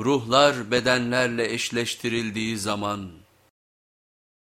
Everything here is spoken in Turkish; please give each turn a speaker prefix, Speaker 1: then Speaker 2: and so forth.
Speaker 1: Ruhlar bedenlerle eşleştirildiği zaman